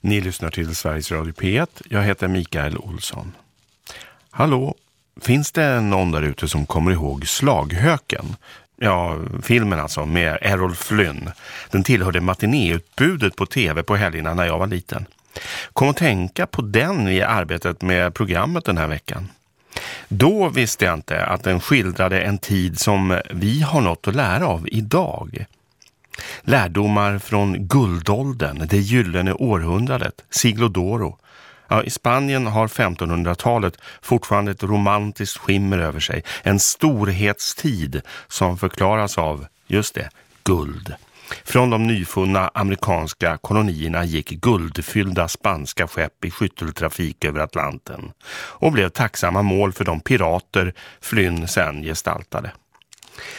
Ni lyssnar till Sveriges Radio P1. Jag heter Mikael Olsson. Hallå, finns det någon där ute som kommer ihåg Slaghöken? Ja, filmen alltså med Errol Flynn. Den tillhörde matinéutbudet på tv på helgerna när jag var liten. Kom att tänka på den i arbetet med programmet den här veckan. Då visste jag inte att den skildrade en tid som vi har något att lära av idag. Lärdomar från guldåldern, det gyllene århundradet, Siglo d'Oro. Ja, I Spanien har 1500-talet fortfarande ett romantiskt skimmer över sig. En storhetstid som förklaras av, just det, guld. Från de nyfunna amerikanska kolonierna gick guldfyllda spanska skepp i skytteltrafik över Atlanten och blev tacksamma mål för de pirater Flynn sen gestaltade.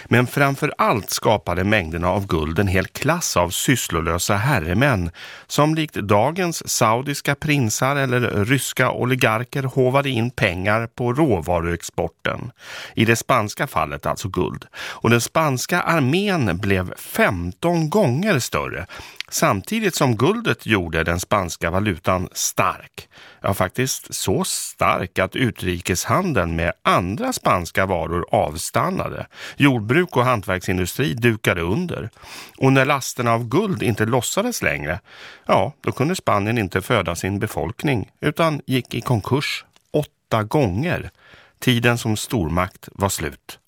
Men framför allt skapade mängderna av guld en hel klass av sysslolösa herremän som likt dagens saudiska prinsar eller ryska oligarker hovade in pengar på råvaruexporten. I det spanska fallet alltså guld. Och den spanska armén blev 15 gånger större samtidigt som guldet gjorde den spanska valutan stark. Ja, faktiskt så stark att utrikeshandeln med andra spanska varor avstannade. Jordbruk och hantverksindustri dukade under. Och när lasterna av guld inte lossades längre, ja, då kunde Spanien inte föda sin befolkning utan gick i konkurs åtta gånger. Tiden som stormakt var slut.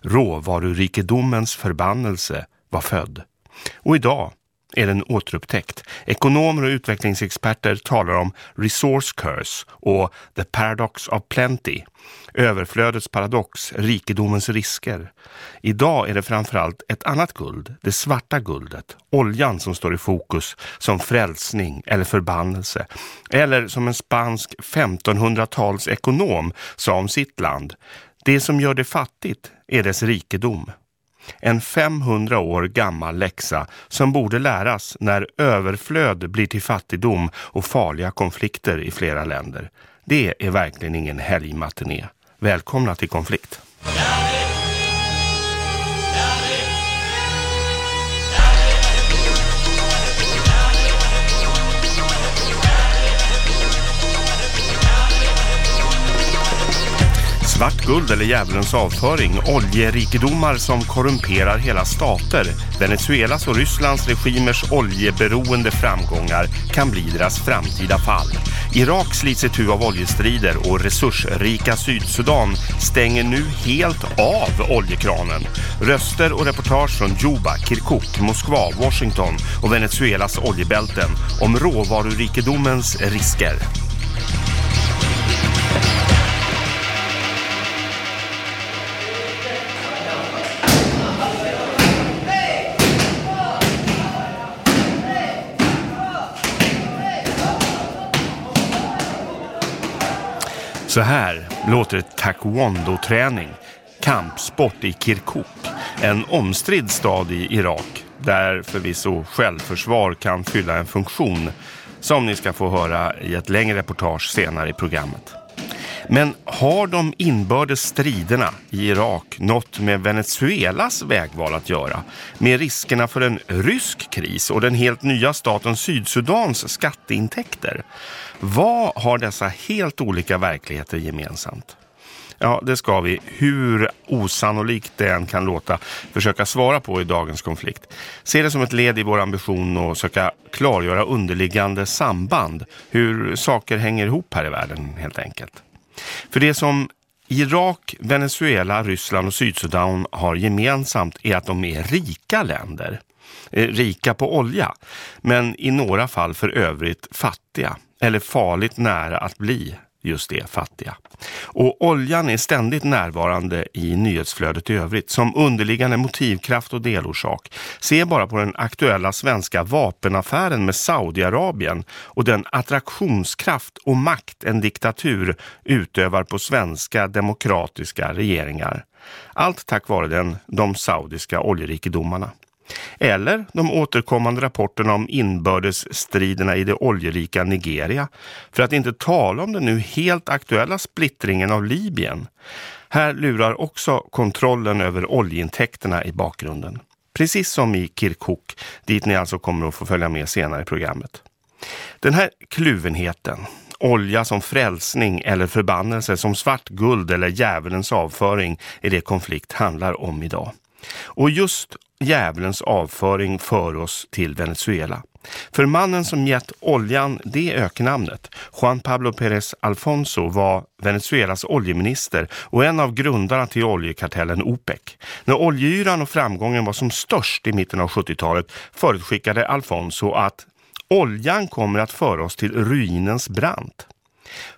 Råvarurikedomens förbannelse var född. Och idag är den återupptäckt. Ekonomer och utvecklingsexperter talar om resource curse och the paradox of plenty. Överflödets paradox, rikedomens risker. Idag är det framförallt ett annat guld, det svarta guldet, oljan som står i fokus som frälsning eller förbannelse. Eller som en spansk 1500-tals ekonom sa om sitt land, det som gör det fattigt är dess rikedom. En 500 år gammal läxa som borde läras när överflöd blir till fattigdom och farliga konflikter i flera länder. Det är verkligen ingen helgmatiné. Välkomna till konflikt. Svart guld eller djävulens avföring, oljerikedomar som korrumperar hela stater. Venezuelas och Rysslands regimers oljeberoende framgångar kan bli deras framtida fall. Irak slits itu av oljestrider och resursrika Sydsudan stänger nu helt av oljekranen. Röster och reportage från Juba, Kirkuk, Moskva, Washington och Venezuelas oljebälten om råvarurikedomens risker. Så här låter taekwondo-träning, kampsport i Kirkuk, en omstridd stad i Irak där förvisso självförsvar kan fylla en funktion som ni ska få höra i ett längre reportage senare i programmet. Men har de inbördes striderna i Irak något med Venezuelas vägval att göra? Med riskerna för en rysk kris och den helt nya staten Sydsudans skatteintäkter? Vad har dessa helt olika verkligheter gemensamt? Ja, det ska vi, hur osannolikt det än kan låta, försöka svara på i dagens konflikt. Se det som ett led i vår ambition att söka klargöra underliggande samband, hur saker hänger ihop här i världen helt enkelt. För det som Irak, Venezuela, Ryssland och Sydsudan har gemensamt är att de är rika länder. Eh, rika på olja, men i några fall för övrigt fattiga eller farligt nära att bli just det, fattiga. Och oljan är ständigt närvarande i nyhetsflödet i övrigt som underliggande motivkraft och delorsak. Se bara på den aktuella svenska vapenaffären med Saudiarabien och den attraktionskraft och makt en diktatur utövar på svenska demokratiska regeringar. Allt tack vare den, de saudiska oljerikedomarna. Eller de återkommande rapporterna om inbördesstriderna i det oljerika Nigeria. För att inte tala om den nu helt aktuella splittringen av Libyen. Här lurar också kontrollen över oljeintäkterna i bakgrunden. Precis som i Kirkuk, dit ni alltså kommer att få följa med senare i programmet. Den här kluvenheten, olja som frälsning eller förbannelse som svart guld eller djävulens avföring är det konflikt handlar om idag. Och just djävulens avföring för oss till Venezuela. För mannen som gett oljan det öknamnet, Juan Pablo Pérez Alfonso, var Venezuelas oljeminister och en av grundarna till oljekartellen OPEC. När oljeyran och framgången var som störst i mitten av 70-talet förutskickade Alfonso att oljan kommer att föra oss till ruinens brant.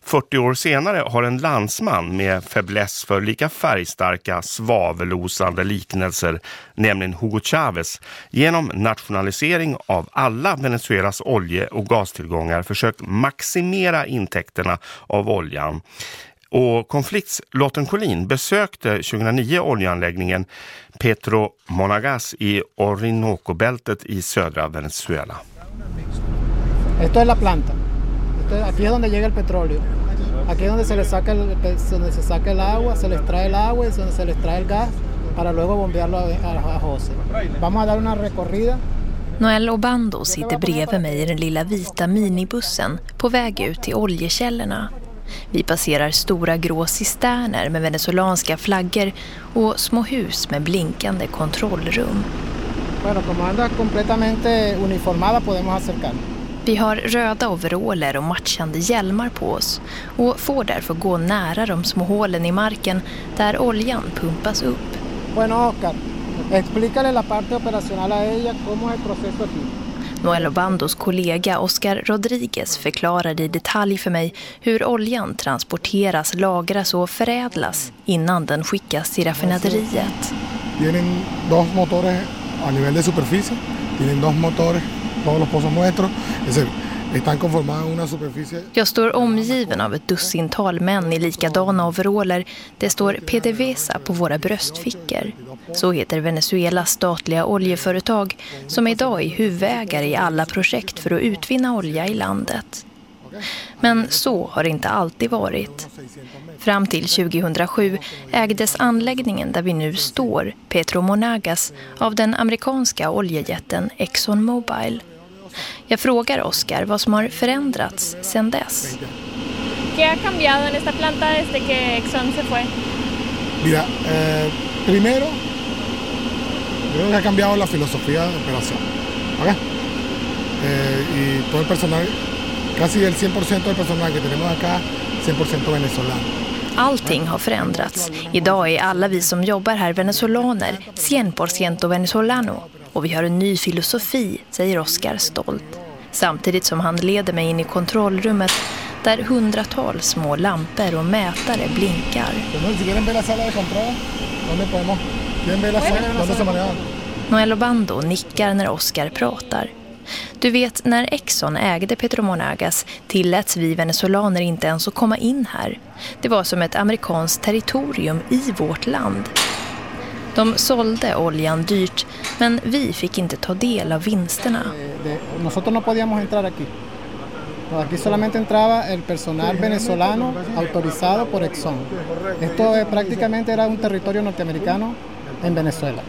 40 år senare har en landsman med fäbless för lika färgstarka, svavelosande liknelser, nämligen Hugo Chavez, genom nationalisering av alla Venezuelas olje- och gastillgångar försökt maximera intäkterna av oljan. Och konfliktslotten Collin besökte 2009 oljeanläggningen Petro Monagas i Orinoco-bältet i södra Venezuela. Esto es la planta aquí es donde llega el petróleo. Aquí es donde se le saca el, donde se saca el agua, se le extrae el agua y donde se le extrae el gas para luego bombearlo a, a, a José. Vamos a dar una recorrida. Noel Obando sitter bredvid mig i den lilla vita minibussen på väg ut till oljekällorna. Vi passerar stora grå cisterner med venezolanska flaggor och små hus med blinkande kontrollrum. Bueno, como anda completamente uniformada podemos acercarnos. Vi har röda overaller och matchande hjälmar på oss och får därför gå nära de små hålen i marken där oljan pumpas upp. Bueno, Oscar, explícale la parte operacional a ella, cómo es el proceso aquí. Noel Obandos kollega Oscar Rodriguez förklarade i detalj för mig hur oljan transporteras, lagras och förädlas innan den skickas till raffinaderiet. Tienen dos motores a nivel de superficie, tienen dos motores todos los pozos nuestros. Jag står omgiven av ett dussintal män i likadana overaller. Det står PDVSA på våra bröstfickor. Så heter Venezuelas statliga oljeföretag som idag är huvudägare i alla projekt för att utvinna olja i landet. Men så har det inte alltid varit. Fram till 2007 ägdes anläggningen där vi nu står, Petro Monagas, av den amerikanska oljejätten ExxonMobil. Jag frågar Oscar vad som har förändrats sedan dess. ¿Qué ha cambiado en esta planta desde que Exxon se fue? Mira, eh, primero, yo creo que ha cambiado la filosofía de operación. ¿okay? Eh, y todo el personal, casi el 100% del personal que tenemos acá, 100% venezolano. Allting har förändrats. Idag är alla vi som jobbar här venezolaner, 100% venezolano. Och vi har en ny filosofi, säger Oscar stolt. Samtidigt som han leder mig in i kontrollrummet där hundratals små lampor och mätare blinkar. Noel Obando nickar när Oscar pratar. Du vet, när Exxon ägde Petromonagas tilläts vi venezolaner inte ens att komma in här. Det var som ett amerikanskt territorium i vårt land. De sålde oljan dyrt, men vi fick inte ta del av vinsterna. Eh, nosotros no podíamos entrar aquí. Aquí solamente entraba el personal venezolano autorizado por Exxon. Esto eh, prácticamente era un territorio norteamericano en Venezuela.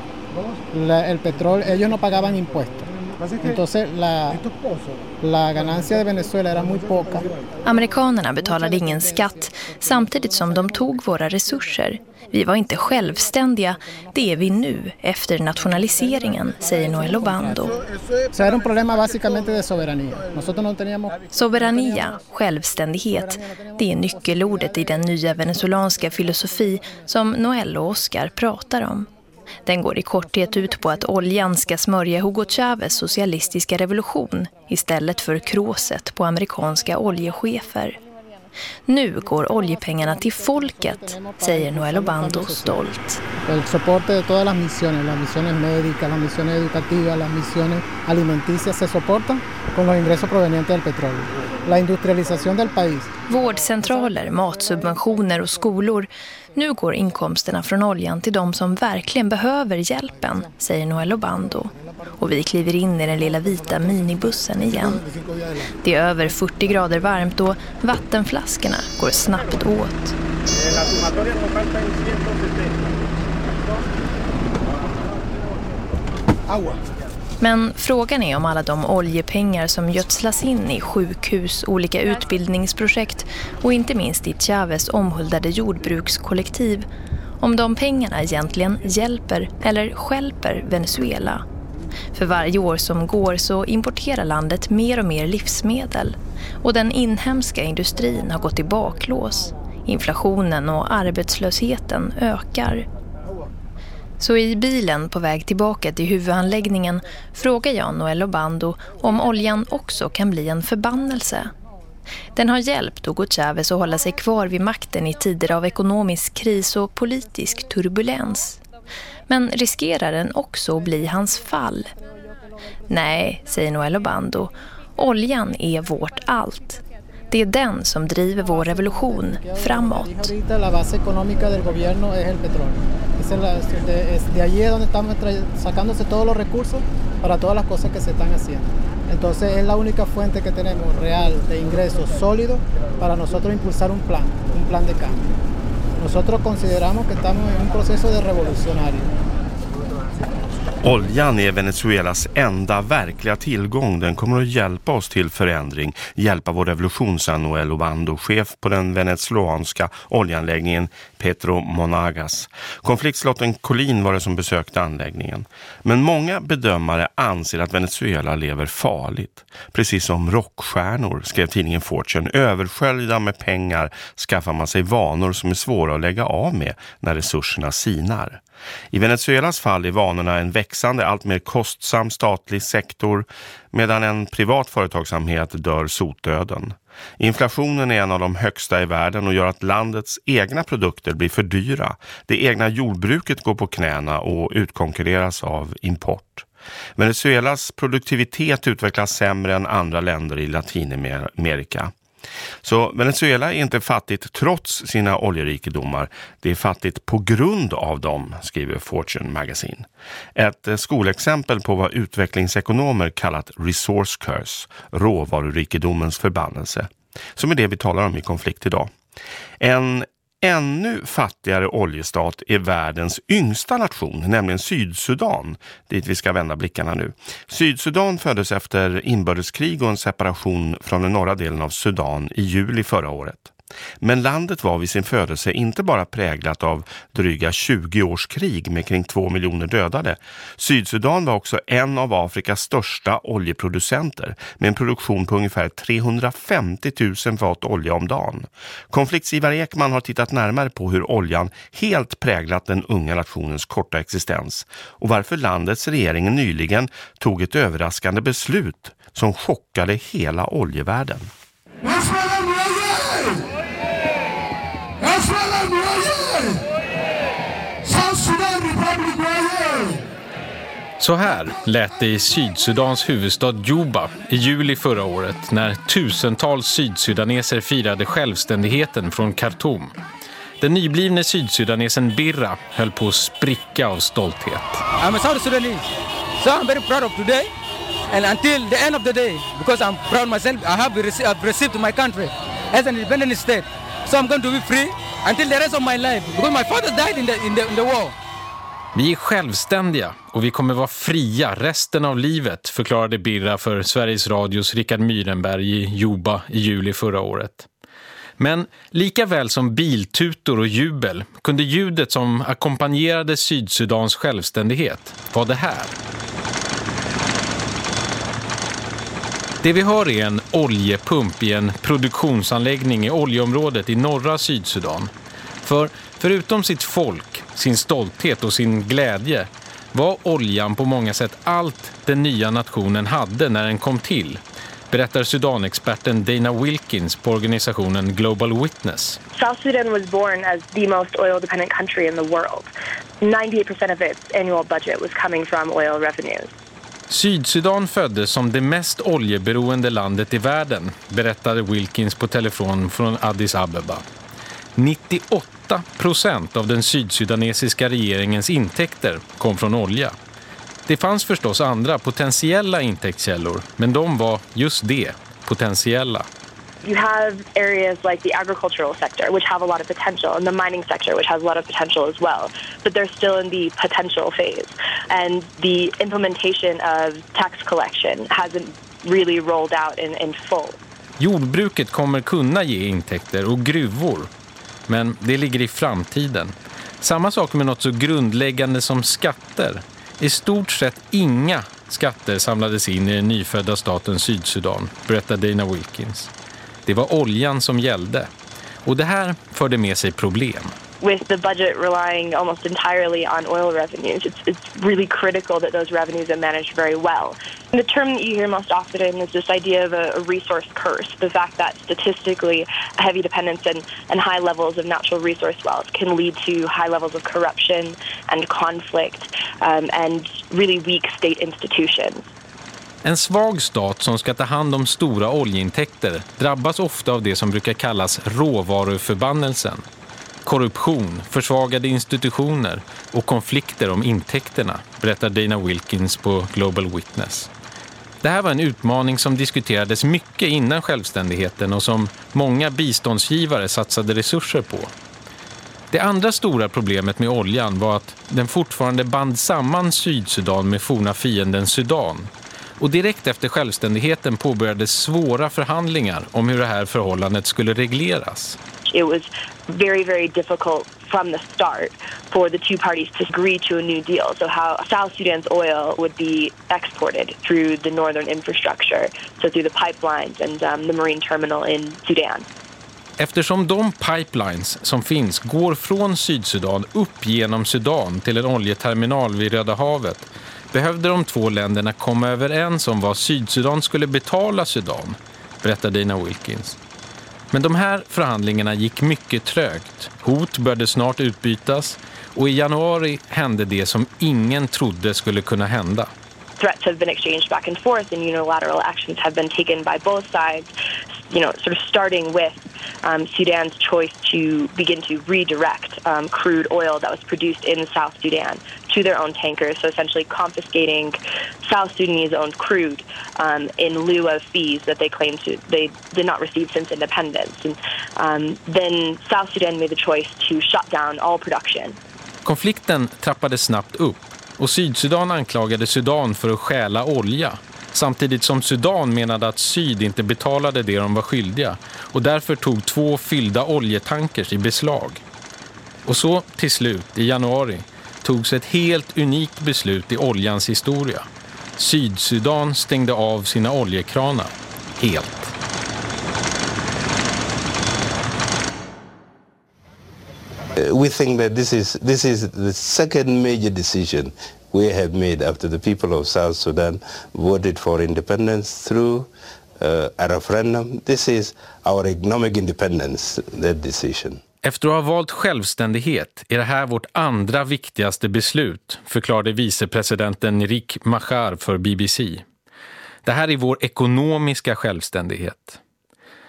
El petróleo, ellos no pagaban impuestos. Entonces la, la ganancia de Venezuela era muy poca. Amerikanerna betalade ingen skatt samtidigt som de tog våra resurser. Vi var inte självständiga, det är vi nu efter nationaliseringen, säger Noel Obando. Så era un problema básicamente de soberanía. Nosotros no teníamos... Soberania, självständighet, det är nyckelordet i den nya venezolanska filosofi som Noel och Oscar pratar om. Den går i korthet ut på att oljan ska smörja Hugo Chavez socialistiska revolution istället för kråset på amerikanska oljechefer. Nu går oljepengarna till folket, säger Noel Obando stolt. El soporte de todas las misiones, las misiones médicas, las misiones educativas, las misiones alimenticias se soportan con los ingresos provenientes del petróleo. La industrialización del país. Vårdcentraler, matsubventioner och skolor. Nu går inkomsterna från oljan till de som verkligen behöver hjälpen, säger Noel Obando. Och vi kliver in i den lilla vita minibussen igen. Det är över 40 grader varmt och vattenflaskorna går snabbt åt. Agua. Men frågan är om alla de oljepengar som gödslas in i sjukhus, olika utbildningsprojekt och inte minst i Chaves omhuldade jordbrukskollektiv, om de pengarna egentligen hjälper eller skälper Venezuela. För varje år som går så importerar landet mer och mer livsmedel och den inhemska industrin har gått i baklås. Inflationen och arbetslösheten ökar. Så i bilen på väg tillbaka till huvudanläggningen frågar jag Noel Obando om oljan också kan bli en förbannelse. Den har hjälpt Hugo Chavez att hålla sig kvar vid makten i tider av ekonomisk kris och politisk turbulens. Men riskerar den också att bli hans fall? Nej, säger Noel Obando. Oljan är vårt allt. Det är den som driver vår revolution framåt. De allí donde estamos sacándose todos los recursos para todas las cosas que se están haciendo. Entonces es la única fuente que tenemos real de ingresos sólidos para nosotros impulsar un plan, un plan de cambio. Nosotros consideramos que estamos en un proceso de revolucionario. Oljan är Venezuelas enda verkliga tillgång. Den kommer att hjälpa oss till förändring, hjälpa vår revolution, sa Noel Obando, chef på den venezuelanska oljanläggningen Petro Monagas. Konfliktslotten Colin var det som besökte anläggningen. Men många bedömare anser att Venezuela lever farligt. Precis som rockstjärnor, skrev tidningen Fortune. Översköljda med pengar skaffar man sig vanor som är svåra att lägga av med när resurserna sinar. I Venezuelas fall är vanorna en växande, allt mer kostsam statlig sektor medan en privat företagsamhet dör sotdöden. Inflationen är en av de högsta i världen och gör att landets egna produkter blir för dyra. Det egna jordbruket går på knäna och utkonkurreras av import. Venezuelas produktivitet utvecklas sämre än andra länder i Latinamerika. Så Venezuela är inte fattigt trots sina oljerikedomar. Det är fattigt på grund av dem, skriver Fortune Magazine. Ett skolexempel på vad utvecklingsekonomer kallat resource curse, råvarurikedomens förbannelse, som är det vi talar om i konflikt idag. En ännu fattigare oljestat är världens yngsta nation, nämligen Sydsudan, dit vi ska vända blickarna nu. Sydsudan föddes efter inbördeskrig och en separation från den norra delen av Sudan i juli förra året. Men landet var vid sin födelse inte bara präglat av dryga 20 års krig med kring 2 miljoner dödade. Sydsudan var också en av Afrikas största oljeproducenter med en produktion på ungefär 350 000 fat olja om dagen. Konfliktsgivare Ekman har tittat närmare på hur oljan helt präglat den unga nationens korta existens och varför landets regering nyligen tog ett överraskande beslut som chockade hela oljevärlden. Så här lät det i Sydsudans huvudstad Juba i juli förra året när tusentals sydsudaneser firade självständigheten från Khartoum. Den nyblivne sydsudanesen Birra höll på att spricka av stolthet. I'm a South Sudanese, so I'm very proud of today. And until the end of the day, because I'm proud myself, I have received, received my country as an independent state. So I'm going to be free until the rest of my life, because my father died in the, in the, in the war. Vi är självständiga och vi kommer vara fria resten av livet, förklarade Birra för Sveriges Radios Rickard Myrenberg i Juba i juli förra året. Men lika väl som biltutor och jubel kunde ljudet som ackompanjerade Sydsudans självständighet vara det här. Det vi hör är en oljepump i en produktionsanläggning i oljeområdet i norra Sydsudan. För förutom sitt folk, sin stolthet och sin glädje var oljan på många sätt allt den nya nationen hade när den kom till, berättar Sudanexperten Dana Wilkins på organisationen Global Witness. South Sudan was born as the most oil-dependent country in the world. 98% of its annual budget was coming from oil revenues. Sydsudan föddes som det mest oljeberoende landet i världen, berättade Wilkins på telefon från Addis Abeba. 98 procent av den sydsudanesiska regeringens intäkter kom från olja. Det fanns förstås andra potentiella intäktskällor, men de var just det, potentiella. You have areas like the agricultural sector, which have a lot of potential, and the mining sector, which has a lot of potential as well. But they're still in the potential phase. and the implementation of tax collection hasn't really rolled out in, in full. Jordbruket kommer kunna ge intäkter och gruvor, men det ligger i framtiden. Samma sak med något så grundläggande som skatter. I stort sett inga skatter samlades in i den nyfödda staten Sydsudan, berättar Dana Wilkins. Det var oljan som gällde. Och det här förde med sig problem. With the budget relying almost entirely on oil revenues, it's, it's really critical that those revenues are managed very well. And the term that you hear most often is this idea of a, a resource curse, the fact that statistically a heavy dependence and, and high levels of natural resource wealth can lead to high levels of corruption and conflict um, and really weak state institutions. En svag stat som ska ta hand om stora oljeintäkter drabbas ofta av det som brukar kallas råvaruförbannelsen korruption, försvagade institutioner och konflikter om intäkterna, berättar Dana Wilkins på Global Witness. Det här var en utmaning som diskuterades mycket innan självständigheten och som många biståndsgivare satsade resurser på. Det andra stora problemet med oljan var att den fortfarande band samman Sydsudan med forna fienden Sudan. Och direkt efter självständigheten påbörjades svåra förhandlingar om hur det här förhållandet skulle regleras. It was very, very difficult from the start for the two parties to agree to a new deal. So, how South Sudan's oil would be exported through the northern infrastructure, so through the pipelines and um, the marine terminal in Sudan. Eftersom de pipelines som finns går från Sydsudan upp genom Sudan till en oljeterminal vid Röda havet behövde de två länderna komma överens om vad Sydsudan skulle betala Sudan, berättar Dina Wilkins. Men de här förhandlingarna gick mycket trögt. Hot började snart utbytas och i januari hände det som ingen trodde skulle kunna hända. Threats have been exchanged back and forth and unilateral actions have been taken by both sides, you know, sort of starting with um, Sudan's choice to begin to redirect um, crude oil that was produced in South Sudan to their own tankers, so essentially confiscating South Sudanese owned crude um, in lieu of fees that they claimed to they did not receive since independence. And um, then South Sudan made the choice to shut down all production. Konflikten trappades snabbt upp och Sydsudan anklagade Sudan för att stjäla olja samtidigt som Sudan menade att Syd inte betalade det de var skyldiga och därför tog två fyllda oljetankers i beslag. Och så till slut, i januari, togs ett helt unikt beslut i oljans historia. Sydsudan stängde av sina oljekranar. Helt. We think that this is, this is the second major decision we have made after the people of South Sudan voted for independence through uh, a referendum. This is our economic independence, that decision. Efter att ha valt självständighet är det här vårt andra viktigaste beslut, förklarade vicepresidenten Rick Machar för BBC. Det här är vår ekonomiska självständighet.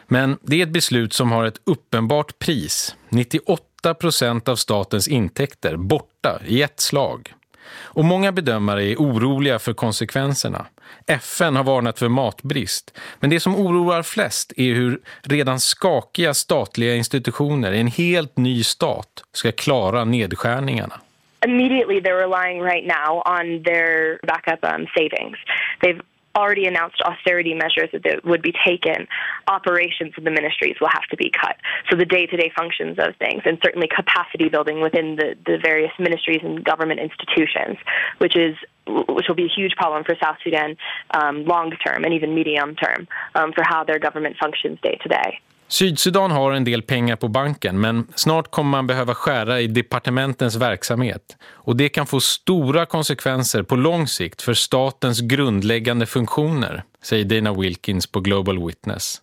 Men det är ett beslut som har ett uppenbart pris. 98 procent av statens intäkter borta i ett slag. Och många bedömare är oroliga för konsekvenserna. FN har varnat för matbrist. Men det som oroar flest är hur redan skakiga statliga institutioner i en helt ny stat ska klara nedskärningarna. Immediately they're relying right now on their backup um, savings. They've already announced austerity measures that would be taken, operations of the ministries will have to be cut. So the day-to-day functions of things, and certainly capacity building within the, the various ministries and government institutions, which is which will be a huge problem for South Sudan um, long term and even medium term um, for how their government functions day to day. Sydsudan har en del pengar på banken men snart kommer man behöva skära i departementens verksamhet. Och det kan få stora konsekvenser på lång sikt för statens grundläggande funktioner, säger Dana Wilkins på Global Witness.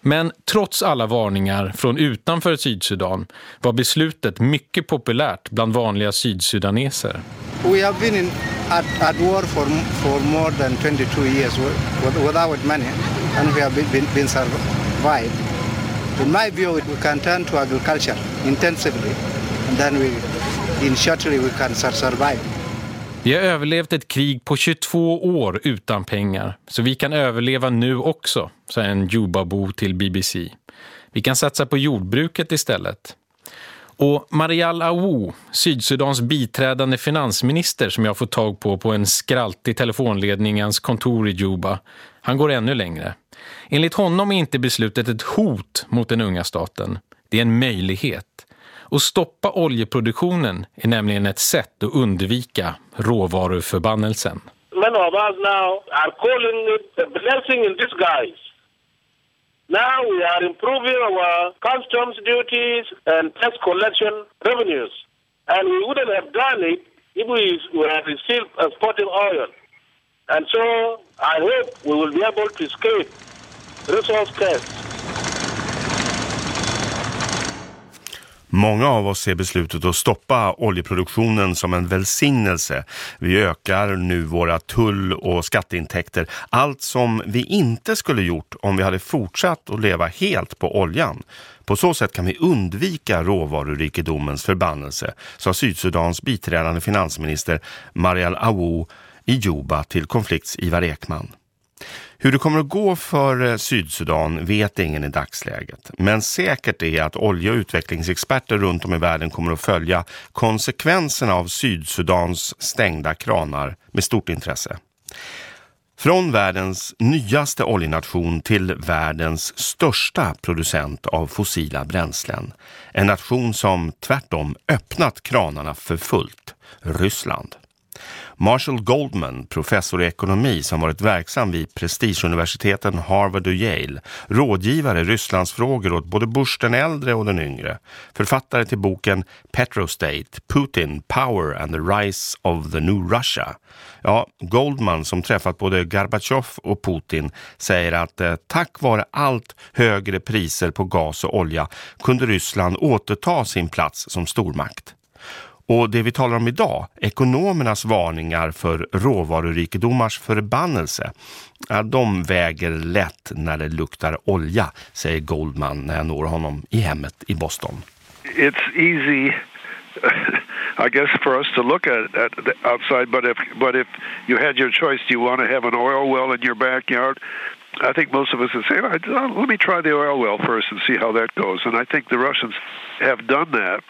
Men trots alla varningar från utanför Sydsudan var beslutet mycket populärt bland vanliga sydsudaneser. We have been in, at, at war for, for more than 22 years without money and we have been, been survived. In my view, we can turn to agriculture intensively and then we, in shortly we can survive. Vi har överlevt ett krig på 22 år utan pengar, så vi kan överleva nu också, sa en Jubabo till BBC. Vi kan satsa på jordbruket istället. Och Marial Awu, Sydsudans biträdande finansminister som jag får tag på på en skraltig telefonledningens i kontor i Juba, han går ännu längre. Enligt honom är inte beslutet ett hot mot den unga staten. Det är en möjlighet. Att stoppa oljeproduktionen är nämligen ett sätt att undvika råvaruförbannelsen. Many of us now are calling it a blessing in disguise. Now we are improving our customs duties and tax collection revenues. And we wouldn't have done it if we were still exporting oil. And so i hope we will be able to escape resource tests. Många av oss ser beslutet att stoppa oljeproduktionen som en välsignelse. Vi ökar nu våra tull- och skatteintäkter. Allt som vi inte skulle gjort om vi hade fortsatt att leva helt på oljan. På så sätt kan vi undvika råvarurikedomens förbannelse, sa Sydsudans biträdande finansminister Marial Awu i Juba till konflikts Ivar Ekman. Hur det kommer att gå för eh, Sydsudan vet ingen i dagsläget. Men säkert är att olje- och utvecklingsexperter runt om i världen kommer att följa konsekvenserna av Sydsudans stängda kranar med stort intresse. Från världens nyaste oljenation till världens största producent av fossila bränslen. En nation som tvärtom öppnat kranarna för fullt. Ryssland. Marshall Goldman, professor i ekonomi som varit verksam vid prestigeuniversiteten Harvard och Yale, rådgivare i Rysslandsfrågor åt både Bush den äldre och den yngre, författare till boken Petrostate, Putin, Power and the Rise of the New Russia. Ja, Goldman som träffat både Gorbachev och Putin säger att eh, tack vare allt högre priser på gas och olja kunde Ryssland återta sin plats som stormakt. Och det vi talar om idag, ekonomernas varningar för råvarurikedomars förbannelse, de väger lätt när det luktar olja, säger Goldman när jag når honom i hemmet i Boston. It's easy I guess for us to look at, at the outside, but if but if you had your choice, do you want to have an oil well in your backyard? I think most of us would say, let me try the oil well first and see how that goes. And I think the Russians have done that.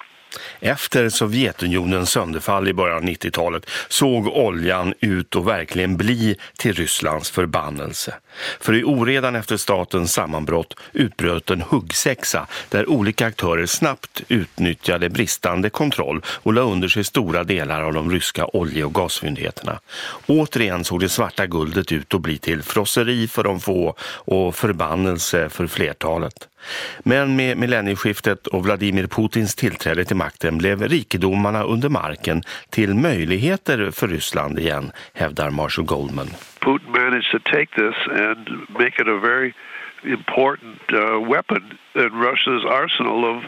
Efter Sovjetunionens sönderfall i början av 90-talet såg oljan ut att verkligen bli till Rysslands förbannelse. För i oredan efter statens sammanbrott utbröt en huggsexa där olika aktörer snabbt utnyttjade bristande kontroll och la under sig stora delar av de ryska olje- och gasfyndigheterna. Återigen såg det svarta guldet ut att bli till frosseri för de få och förbannelse för flertalet. Men med millennieskiftet och Vladimir Putins tillträde till makten blev rikedomarna under marken till möjligheter för Ryssland igen, hävdar Marshall Goldman. Putin managed to take this and make it a very important uh, weapon in Russia's arsenal of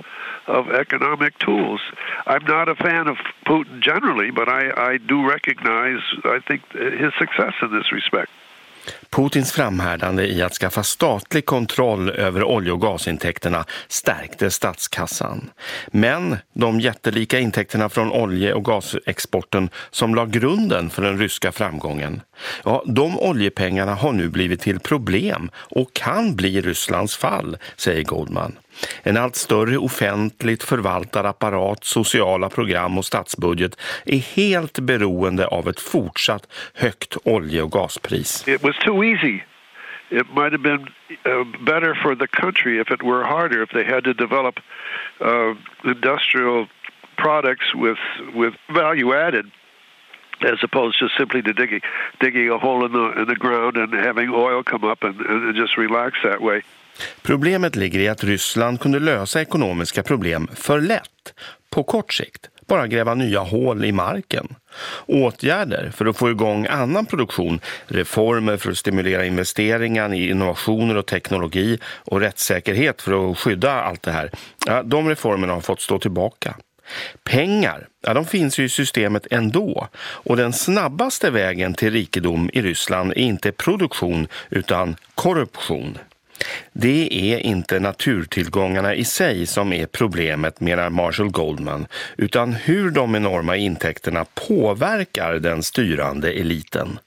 of economic tools. I'm not a fan of Putin generally, but I, I do recognize, I think, his success in this respect. Putins framhärdande i att skaffa statlig kontroll över olje- och gasintäkterna stärkte statskassan. Men de jättelika intäkterna från olje- och gasexporten som la grunden för den ryska framgången, ja, de oljepengarna har nu blivit till problem och kan bli Rysslands fall, säger Goldman. En allt större offentligt förvaltad apparat, sociala program och statsbudget är helt beroende av ett fortsatt högt olje- och gaspris. It was too easy. It might have been uh, better for the country if it were harder, if they had to develop uh, industrial products with with value added as opposed to simply to digging digging a hole in the in the ground and having oil come up and, and just relax that way. Problemet ligger i att Ryssland kunde lösa ekonomiska problem för lätt, på kort sikt. Bara gräva nya hål i marken. Åtgärder för att få igång annan produktion, reformer för att stimulera investeringar i innovationer och teknologi och rättssäkerhet för att skydda allt det här. Ja, de reformerna har fått stå tillbaka. Pengar, ja, de finns ju i systemet ändå. Och den snabbaste vägen till rikedom i Ryssland är inte produktion utan korruption. Det är inte naturtillgångarna i sig som är problemet, menar Marshall Goldman, utan hur de enorma intäkterna påverkar den styrande eliten.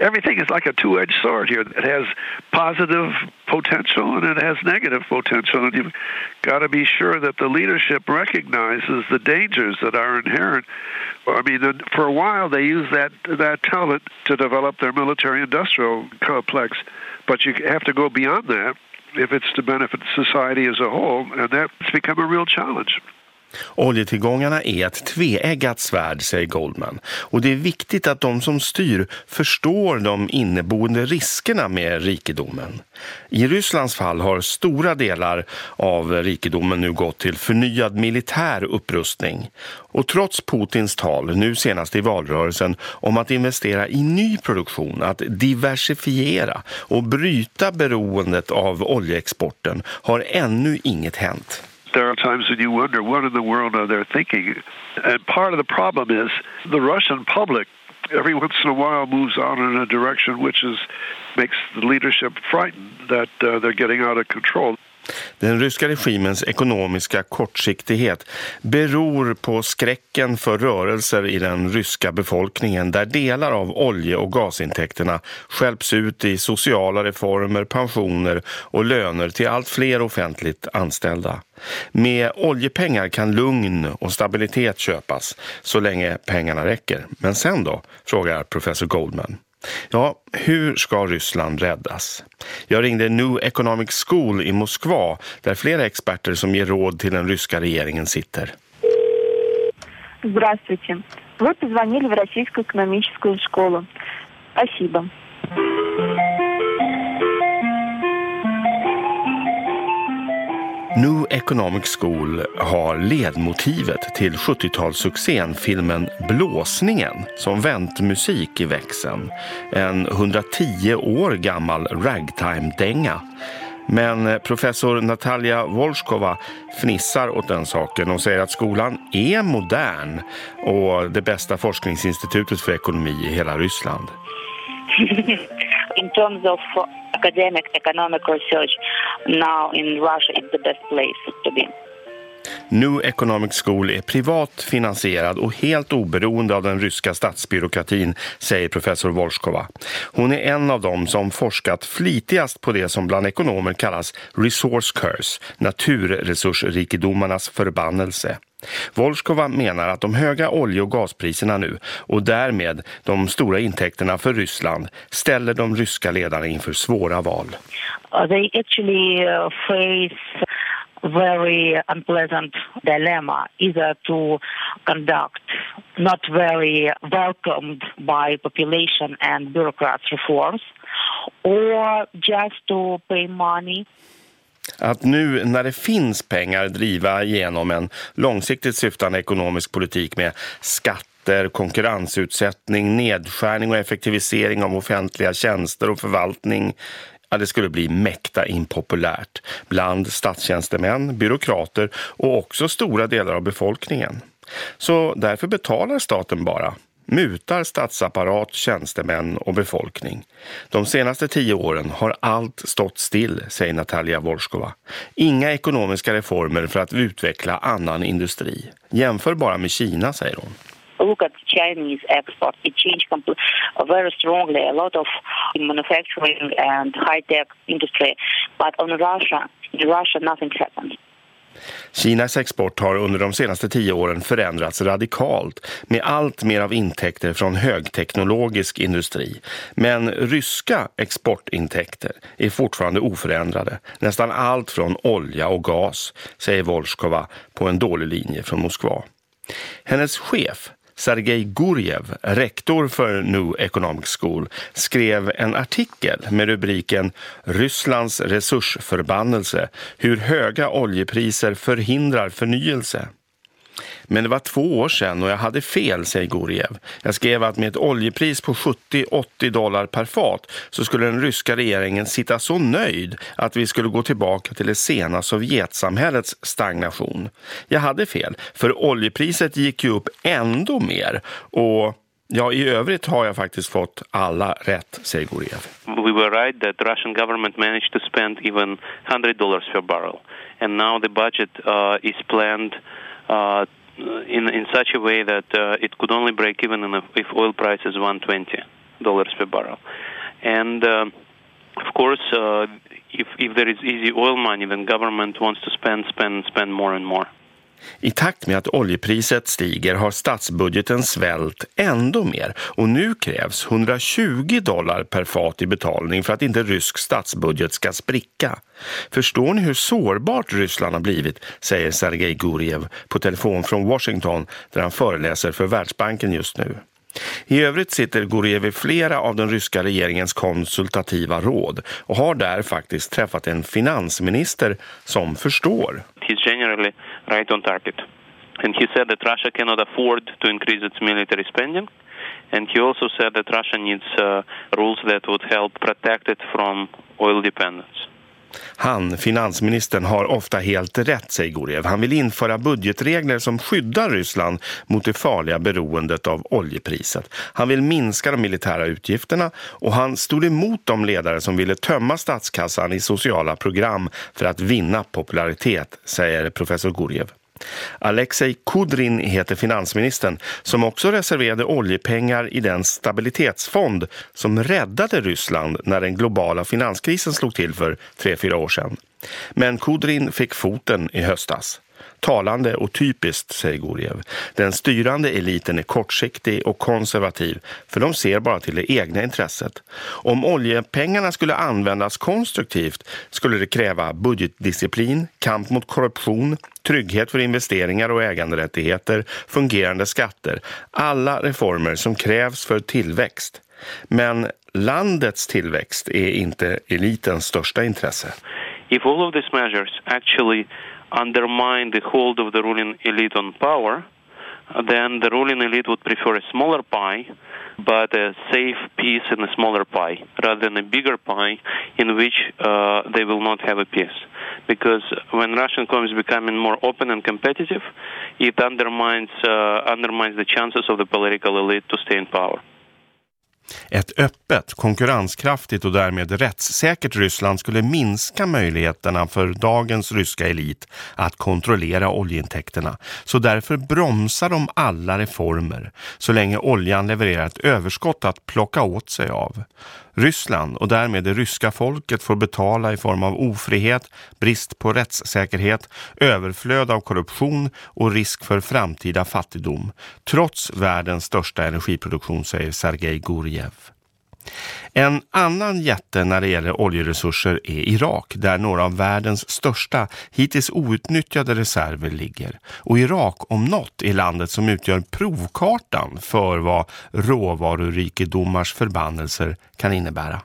everything is like a two-edged sword here. It has positive potential and it has negative potential, and you've got to be sure that the leadership recognizes the dangers that are inherent. I mean, for a while they used that that talent to develop their military-industrial complex, but you have to go beyond that if it's to benefit society as a whole, and that's become a real challenge. Oljetillgångarna är ett tveeggat svärd, säger Goldman. Och det är viktigt att de som styr förstår de inneboende riskerna med rikedomen. I Rysslands fall har stora delar av rikedomen nu gått till förnyad militär upprustning. Och trots Putins tal, nu senast i valrörelsen, om att investera i ny produktion, att diversifiera och bryta beroendet av oljeexporten har ännu inget hänt. There are times when you wonder what in the world are they thinking. And part of the problem is the Russian public every once in a while moves on in a direction which is makes the leadership frightened that uh, they're getting out of control. Den ryska regimens ekonomiska kortsiktighet beror på skräcken för rörelser i den ryska befolkningen där delar av olje- och gasintäkterna skälps ut i sociala reformer, pensioner och löner till allt fler offentligt anställda. Med oljepengar kan lugn och stabilitet köpas så länge pengarna räcker. Men sen då, frågar professor Goldman. Ja, hur ska Ryssland räddas? Jag ringde New Economic School i Moskva där flera experter som ger råd till den ryska regeringen sitter. Здравствуйте. Вы позвонили в Российскую экономическую школу. Спасибо. New Economic School har ledmotivet till 70-talssuccén filmen Blåsningen som vänt musik i växeln. En 110 år gammal ragtime-dänga. Men eh, professor Natalia Volskova fnissar åt den saken och säger att skolan är modern och det bästa forskningsinstitutet för ekonomi i hela Ryssland. In terms of academic economic research, now in Russia is the best place to be. New Economic School är privat finansierad och helt oberoende av den ryska statsbyråkratin, säger professor Volskova. Hon är en av dem som forskat flitigast på det som bland ekonomer kallas resource curse, naturresursrikedomarnas förbannelse. Volskova menar att de höga olje- och gaspriserna nu och därmed de stora intäkterna för Ryssland ställer de ryska ledarna inför svåra val. De they actually uh, face very unpleasant dilemma either to conduct not very welcomed by population and bureaucrats reforms or just to pay money att nu när det finns pengar driva igenom en långsiktigt syftande ekonomisk politik med skatter, konkurrensutsättning, nedskärning och effektivisering av offentliga tjänster och förvaltning ja, det skulle bli mäkta impopulärt bland statstjänstemän, byråkrater och också stora delar av befolkningen. Så därför betalar staten bara mutar statsapparat, tjänstemän och befolkning. De senaste tio åren har allt stått still, säger Natalia Volskova. Inga ekonomiska reformer för att utveckla annan industri. Jämför bara med Kina, säger hon. look at Chinese export. It changed very strongly. A lot of manufacturing and high-tech industry. But on Russia, in Russia, nothing happened. Kinas export har under de senaste tio åren förändrats radikalt med allt mer av intäkter från högteknologisk industri. Men ryska exportintäkter är fortfarande oförändrade. Nästan allt från olja och gas, säger Volskova på en dålig linje från Moskva. Hennes chef, Sergej Gurjev, rektor för New Economic School, skrev en artikel med rubriken Rysslands resursförbannelse, hur höga oljepriser förhindrar förnyelse. Men det var två år sedan och jag hade fel, säger Goriev. Jag skrev att med ett oljepris på 70-80 dollar per fat så skulle den ryska regeringen sitta så nöjd att vi skulle gå tillbaka till det sena Sovjetsamhällets stagnation. Jag hade fel, för oljepriset gick ju upp ändå mer och Ja, i övrigt har jag faktiskt fått alla rätt, säger Goriev. We were right that Russian government managed to spend even 100 dollars per barrel. And now the budget uh, is planned uh, in in such a way that uh, it could only break even if oil price is 120 dollars per barrel. And uh, of course, uh, if if there is easy oil money, then government wants to spend, spend, spend more and more. I takt med att oljepriset stiger har statsbudgeten svällt ändå mer och nu krävs 120 dollar per fat i betalning för att inte rysk statsbudget ska spricka. Förstår ni hur sårbart Ryssland har blivit, säger Sergej Guriev på telefon från Washington där han föreläser för Världsbanken just nu. I övrigt sitter Guriev i flera av den ryska regeringens konsultativa råd och har där faktiskt träffat en finansminister som förstår. He's generally right on target. And he said that Russia cannot afford to increase its military spending. And he also said that Russia needs uh, rules that would help protect it from oil dependence. Han, finansministern, har ofta helt rätt, säger Gorev. Han vill införa budgetregler som skyddar Ryssland mot det farliga beroendet av oljepriset. Han vill minska de militära utgifterna och han stod emot de ledare som ville tömma statskassan i sociala program för att vinna popularitet, säger professor Gorev. Alexej Kudrin heter finansministern som också reserverade oljepengar i den stabilitetsfond som räddade Ryssland när den globala finanskrisen slog till för tre fyra år sedan. Men Kudrin fick foten i höstas. Talande och typiskt, säger Goriev. Den styrande eliten är kortsiktig och konservativ för de ser bara till det egna intresset. Om oljepengarna skulle användas konstruktivt skulle det kräva budgetdisciplin, kamp mot korruption, trygghet för investeringar och äganderättigheter, fungerande skatter. Alla reformer som krävs för tillväxt. Men landets tillväxt är inte elitens största intresse. If all of these measures actually undermine the hold of the ruling elite on power, then the ruling elite would prefer a smaller pie, but a safe piece in a smaller pie, rather than a bigger pie in which uh, they will not have a piece. Because when Russian economy is becoming more open and competitive, it undermines uh, undermines the chances of the political elite to stay in power. Ett öppet, konkurrenskraftigt och därmed rättssäkert Ryssland skulle minska möjligheterna för dagens ryska elit att kontrollera oljeintäkterna. Så därför bromsar de alla reformer så länge oljan levererar ett överskott att plocka åt sig av. Ryssland och därmed det ryska folket får betala i form av ofrihet, brist på rättssäkerhet, överflöd av korruption och risk för framtida fattigdom. Trots världens största energiproduktion, säger Sergej Guriev. En annan jätte när det gäller oljeresurser är Irak, där några av världens största, hittills outnyttjade reserver ligger. Och Irak, om något, är landet som utgör provkartan för vad råvarurikedomars förbannelser kan innebära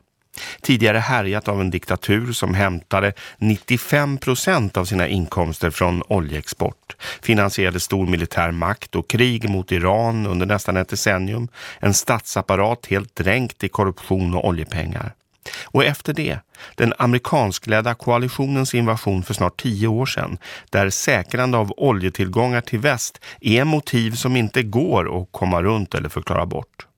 tidigare härjat av en diktatur som hämtade 95 procent av sina inkomster från oljeexport, finansierade stor militär makt och krig mot Iran under nästan ett decennium, en statsapparat helt dränkt i korruption och oljepengar. Och efter det, den amerikanskledda koalitionens invasion för snart tio år sedan, där säkrande av oljetillgångar till väst är motiv som inte går att komma runt eller förklara bort.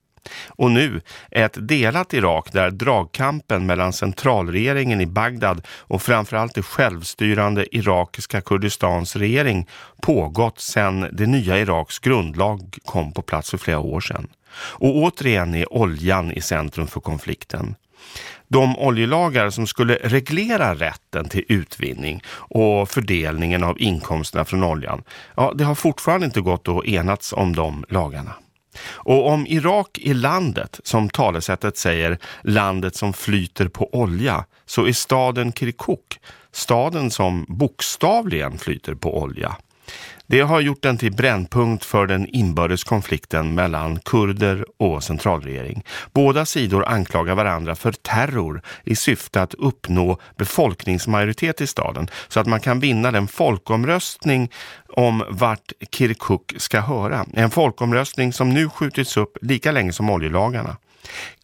Och nu ett delat Irak där dragkampen mellan centralregeringen i Bagdad och framförallt det självstyrande irakiska Kurdistans regering pågått sedan det nya Iraks grundlag kom på plats för flera år sedan. Och återigen är oljan i centrum för konflikten. De oljelagar som skulle reglera rätten till utvinning och fördelningen av inkomsterna från oljan, ja, det har fortfarande inte gått att enats om de lagarna. Och om Irak är landet, som talesättet säger, landet som flyter på olja, så är staden Kirkuk staden som bokstavligen flyter på olja. Det har gjort den till brännpunkt för den inbördes konflikten mellan kurder och centralregering. Båda sidor anklagar varandra för terror i syfte att uppnå befolkningsmajoritet i staden så att man kan vinna den folkomröstning om vart Kirkuk ska höra. En folkomröstning som nu skjutits upp lika länge som oljelagarna.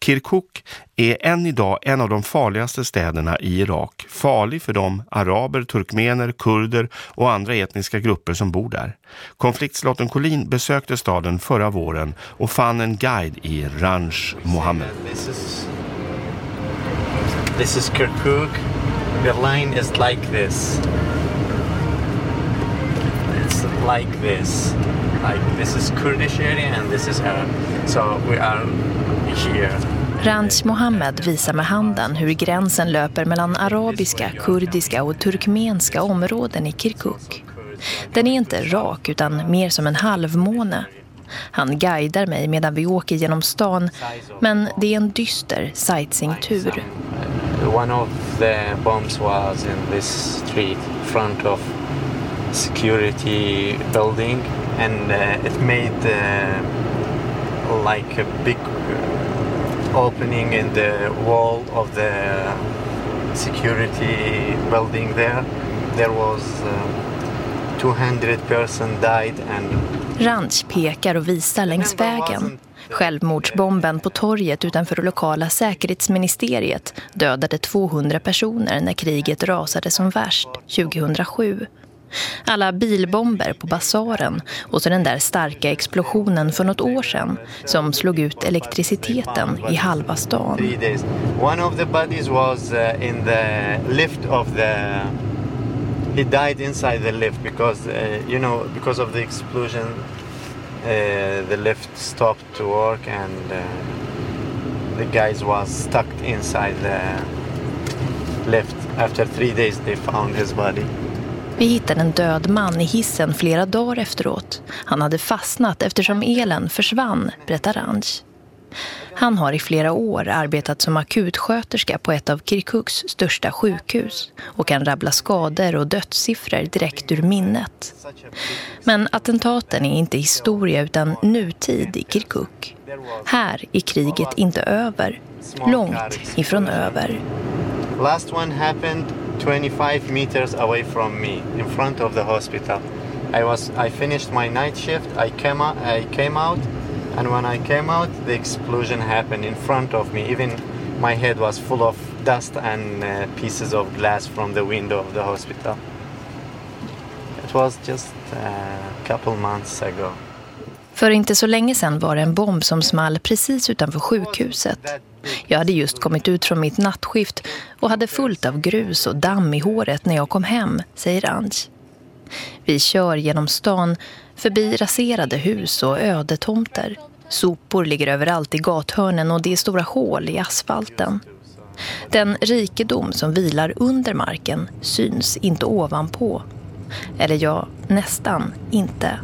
Kirkuk är än idag en av de farligaste städerna i Irak. Farlig för de araber, turkmener, kurder och andra etniska grupper som bor där. Konfliktslotten Kolin besökte staden förra våren och fann en guide i Ranj Mohammed. This is, this is Kirkuk. The line is like this. It's like this. Like this is Kurdish area and this is Arab. So we are. Ranch Mohammed visar med handen hur gränsen löper mellan arabiska, kurdiska och turkmenska områden i Kirkuk. Den är inte rak utan mer som en halvmåne. Han guidar mig medan vi åker genom stan, men det är en dyster sightseeingtur. One of the bombs was in this street, front of security building, and uh, it made uh, like a big opening in the wall of the security building there. There was uh, 200 person died and Ranch pekar och visar längs vägen. Självmordsbomben på torget utanför det lokala säkerhetsministeriet dödade 200 personer när kriget rasade som värst 2007. Alla bilbomber på basaren och så den där starka explosionen för något år sedan som slog ut elektriciteten i halva stan. One of the bodies was uh, in the lift of the he died inside the lift because uh, you know because of the explosion uh, the lift stopped to work and uh, the guys was stuck inside the lift. After three days they found his body. Vi hittade en död man i hissen flera dagar efteråt. Han hade fastnat eftersom elen försvann, berättar Ange. Han har i flera år arbetat som akutsköterska på ett av Kirkuks största sjukhus och kan rabbla skador och dödssiffror direkt ur minnet. Men attentaten är inte historia utan nutid i Kirkuk. Här är kriget inte över, långt ifrån över. Last one happened 25 meters away from me in front of the hospital. I was I finished my night shift. I came out, I came out and when I came out the explosion happened in front of me. Even my head was full of dust and uh, pieces of glass from the window of the hospital. It was just a couple months ago. För inte så länge sedan var det en bomb som small precis utanför sjukhuset. Jag hade just kommit ut från mitt nattskift och hade fullt av grus och damm i håret när jag kom hem, säger Ange. Vi kör genom stan förbi raserade hus och ödetomter. Sopor ligger överallt i gathörnen och det är stora hål i asfalten. Den rikedom som vilar under marken syns inte ovanpå. Eller ja, nästan inte.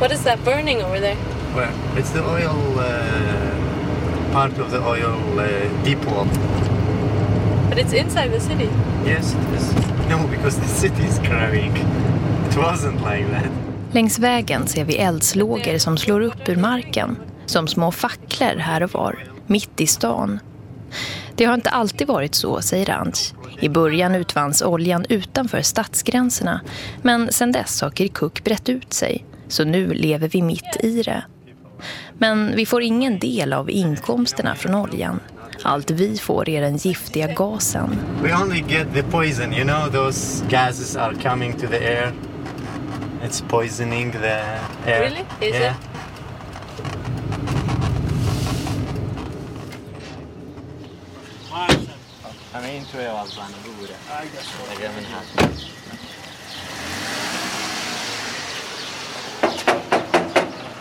What is that burning over there? Where? It's the oil uh, part of the oil uh, depot. But it's inside the city. Yes, it is. No, because the city is crying. It wasn't like that. Längs vägen ser vi eldslågor som slår upp ur marken. Som små facklor här och var, mitt i stan. Det har inte alltid varit så, säger Ants. I början utvanns oljan utanför stadsgränserna. Men sedan dess har Kirkuk brett ut sig. Så nu lever vi mitt i det. Men vi får ingen del av inkomsterna från oljan. Allt vi får är den giftiga gasen. We only get the poison, you know, those gases are coming to the air. It's poisoning the air. Really? Is yeah. it? I mean, tror jag alltså han bor Lägger den här.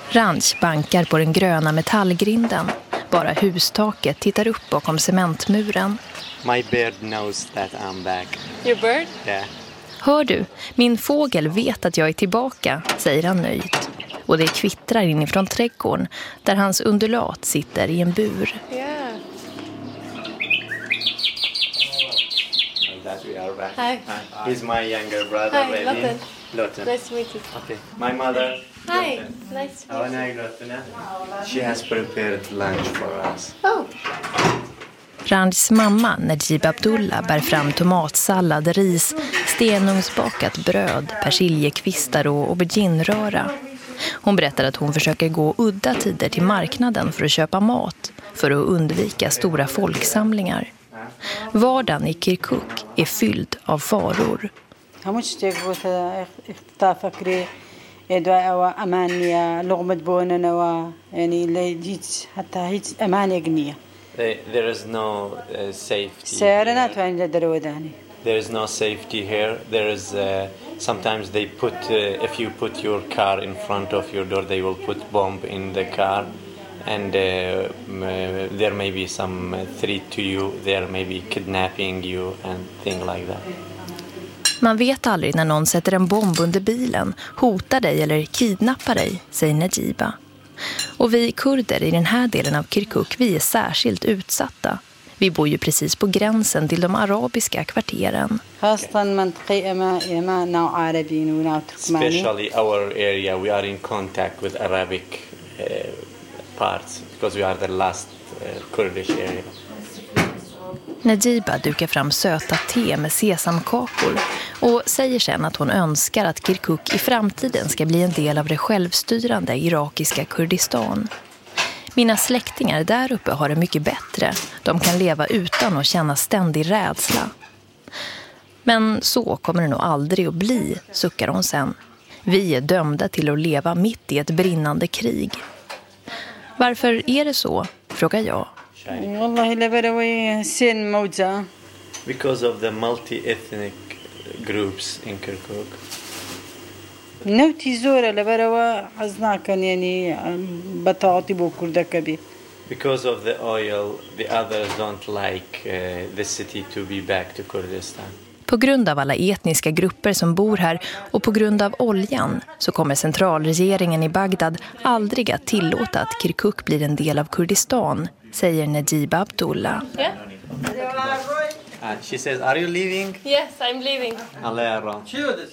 Ranch bankar på den gröna metallgrinden. Bara hustaket tittar upp bakom cementmuren. My bird knows that I'm back. Your bird? Yeah. Hör du, min fågel vet att jag är tillbaka, säger han nöjt. Och det kvittrar inifrån trädgården där hans undulat sitter i en bur. Yeah. Back. Hi. He's my younger brother, Hi, Levin. Lotten. Nice to meet you. Okay. My mother. Hi. Lotten. Nice to meet you. She has prepared lunch for us. Oh. Ranjs mamma, Najib Abdullah, bär fram tomatsallad, ris, stenugnsbakat bröd, persiljekvistar och auberginröra. Hon berättar att hon försöker gå udda tider till marknaden för att köpa mat, för att undvika stora folksamlingar. Vardagen i Kirkuk är fylld av faror. همش تجربة اختطاف فكري دعاء وأمانية لغمة بوننا و يعني اللي جيت حتى هيك أمانية قنية There, there is no uh, safety. سيارنا وين دروداني There is no safety here. There is uh, sometimes they put uh, if you put your car in front of your door, they will put bomb in the car. and uh, m- there may be some threat to you, there may be kidnapping you and things like that. Man vet aldrig när någon sätter en bomb under bilen, hotar dig eller kidnappar dig, säger Najiba. Och vi kurder i den här delen av Kirkuk, vi är särskilt utsatta. Vi bor ju precis på gränsen till de arabiska kvarteren. Especially our area, we are in contact with Arabic uh, parts because we are the last uh, Kurdish area. Najiba dukar fram söta te med sesamkakor och säger sen att hon önskar att Kirkuk i framtiden ska bli en del av det självstyrande irakiska Kurdistan. Mina släktingar där uppe har det mycket bättre. De kan leva utan att känna ständig rädsla. Men så kommer det nog aldrig att bli, suckar hon sen. Vi är dömda till att leva mitt i ett brinnande krig. Varför är det så, frågar jag. Because of the multi-ethnic groups in Kirkuk. نوتی زۆرە لەبەرەوە حەز ناکەن ینی بەتەواتی بۆ کوردەکە بێ Because of the oil, the others don't like uh, the city to be back to Kurdistan. På grund av alla etniska grupper som bor här och på grund av oljan så kommer centralregeringen i Bagdad aldrig att tillåta att Kirkuk blir en del av Kurdistan, säger Najib Abdullah. Yeah? She says, are you leaving? Yes, I'm leaving.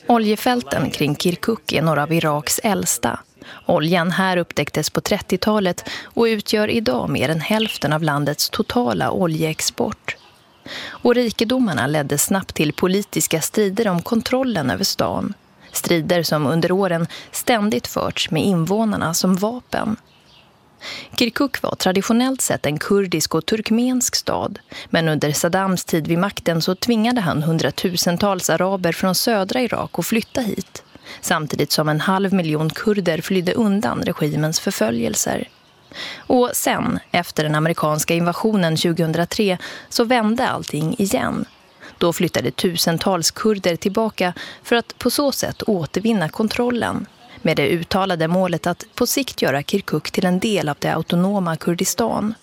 Oljefälten kring Kirkuk är några av Iraks äldsta. Oljan här upptäcktes på 30-talet och utgör idag mer än hälften av landets totala oljeexport. Och rikedomarna ledde snabbt till politiska strider om kontrollen över stan. Strider som under åren ständigt förts med invånarna som vapen. Kirkuk var traditionellt sett en kurdisk och turkmensk stad. Men under Saddams tid vid makten så tvingade han hundratusentals araber från södra Irak att flytta hit. Samtidigt som en halv miljon kurder flydde undan regimens förföljelser. Och sen, efter den amerikanska invasionen 2003, så vände allting igen. Då flyttade tusentals kurder tillbaka för att på så sätt återvinna kontrollen. Med det uttalade målet att på sikt göra Kirkuk till en del av det autonoma Kurdistan.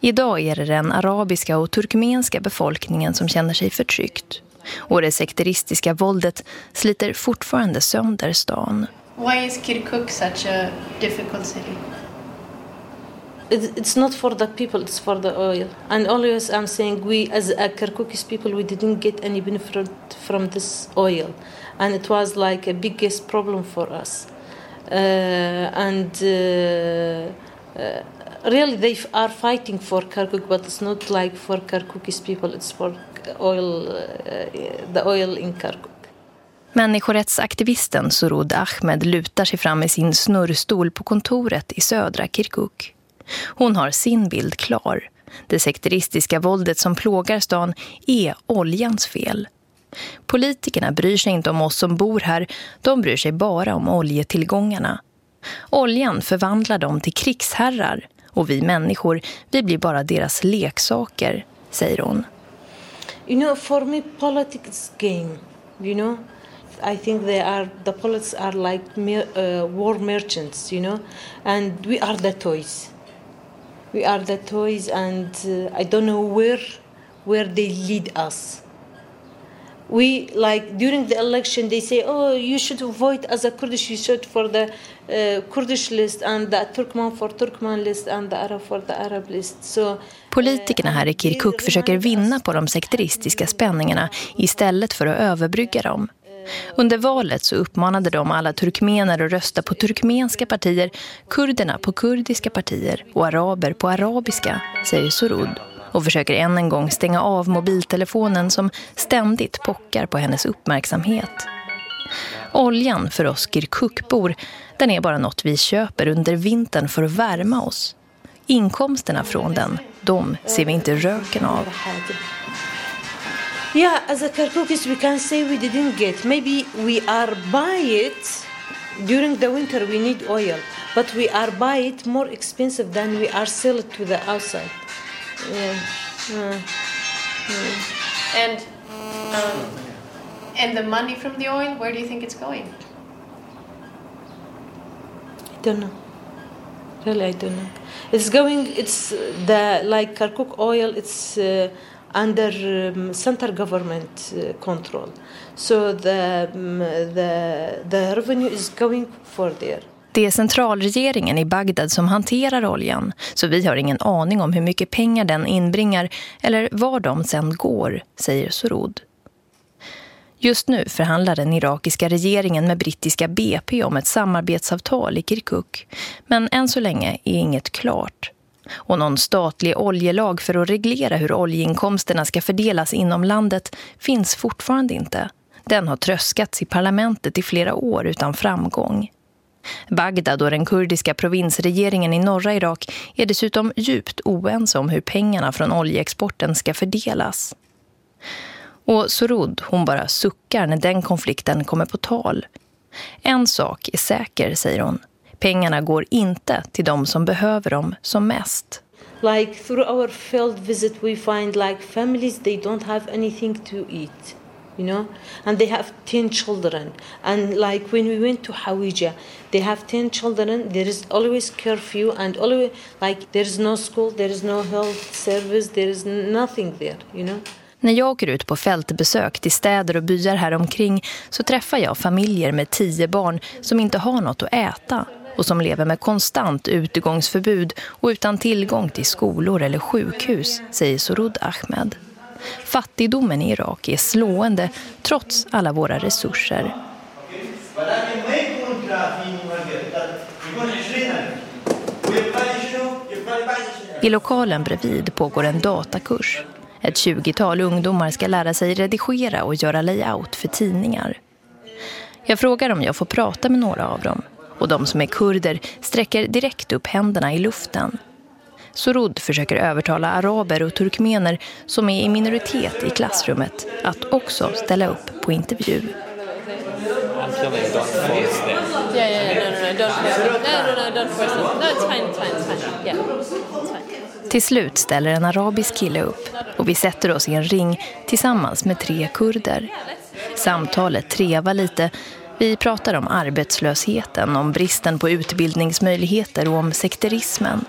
Idag är det den arabiska och turkmenska befolkningen som känner sig förtryckt. Och det sekteristiska våldet sliter fortfarande sönder stan. Why is Kirkuk such a difficult city? It's not for the people, it's for the oil. And always I'm saying we, as a Kirkukis people, we didn't get any benefit from this oil. And it was like a biggest problem for us. Uh, and uh, uh, really they are fighting for Kirkuk, but it's not like for Kirkukis people, it's for oil, uh, the oil in Kirkuk. Människorättsaktivisten Surud Ahmed lutar sig fram i sin snurrstol på kontoret i södra Kirkuk. Hon har sin bild klar. Det sekteristiska våldet som plågar stan är oljans fel. Politikerna bryr sig inte om oss som bor här, de bryr sig bara om oljetillgångarna. Oljan förvandlar dem till krigsherrar och vi människor, vi blir bara deras leksaker, säger hon. You know, for me politics game, you know. I think they are the politics are like uh, war merchants, you know, and we are the toys. We are the toys, and uh, I don't know where where they lead us. We like during the election they say, oh, you should vote as a Kurdish, you should for the uh, Kurdish list and the Turkman for Turkman list and the Arab for the Arab list. So Politikerna här i Kirkuk försöker vinna på de sekteristiska spänningarna istället för att överbrygga dem. Under valet så uppmanade de alla turkmener att rösta på turkmenska partier, kurderna på kurdiska partier och araber på arabiska, säger Sorud och försöker än en gång stänga av mobiltelefonen som ständigt pockar på hennes uppmärksamhet. Oljan för oss Kirkukbor, den är bara något vi köper under vintern för att värma oss. Inkomsterna från den, de ser vi inte röken av. Yeah, as a Kirkukis, we can say we didn't get. Maybe we are buy it during the winter. We need oil, but we are buy it more expensive than we are sell it to the outside. Yeah. Mm. Mm. And um, and the money from the oil, where do you think it's going? I don't know. Really, I don't know. It's going. It's the like Kirkuk oil. It's uh, under um, central government uh, control, so the um, the the revenue is going for there. Det är centralregeringen i Bagdad som hanterar oljan, så vi har ingen aning om hur mycket pengar den inbringar eller var de sen går, säger Sorod. Just nu förhandlar den irakiska regeringen med brittiska BP om ett samarbetsavtal i Kirkuk. Men än så länge är inget klart. Och någon statlig oljelag för att reglera hur oljeinkomsterna ska fördelas inom landet finns fortfarande inte. Den har tröskats i parlamentet i flera år utan framgång. Bagdad och den kurdiska provinsregeringen i norra Irak är dessutom djupt oense om hur pengarna från oljeexporten ska fördelas. Och Sorod, hon bara suckar när den konflikten kommer på tal. En sak är säker, säger hon. Pengarna går inte till de som behöver dem som mest. Like through our field visit we find like families they don't have anything to eat. You know, and they have 10 children. And like when we went to Hawija, they have 10 children. There is always curfew and always like there is no school, there is no health service, there is nothing there, you know. När jag åker ut på fältbesök till städer och byar här omkring så träffar jag familjer med tio barn som inte har något att äta och som lever med konstant utegångsförbud och utan tillgång till skolor eller sjukhus, säger Sorod Ahmed. Fattigdomen i Irak är slående trots alla våra resurser. I lokalen bredvid pågår en datakurs. Ett tjugotal ungdomar ska lära sig redigera och göra layout för tidningar. Jag frågar om jag får prata med några av dem. Och de som är kurder sträcker direkt upp händerna i luften. Sorod försöker övertala araber och turkmener som är i minoritet i klassrummet att också ställa upp på intervju. Till slut ställer en arabisk kille upp och vi sätter oss i en ring tillsammans med tre kurder. Samtalet trevar lite. Vi pratar om arbetslösheten, om bristen på utbildningsmöjligheter och om sekterismen.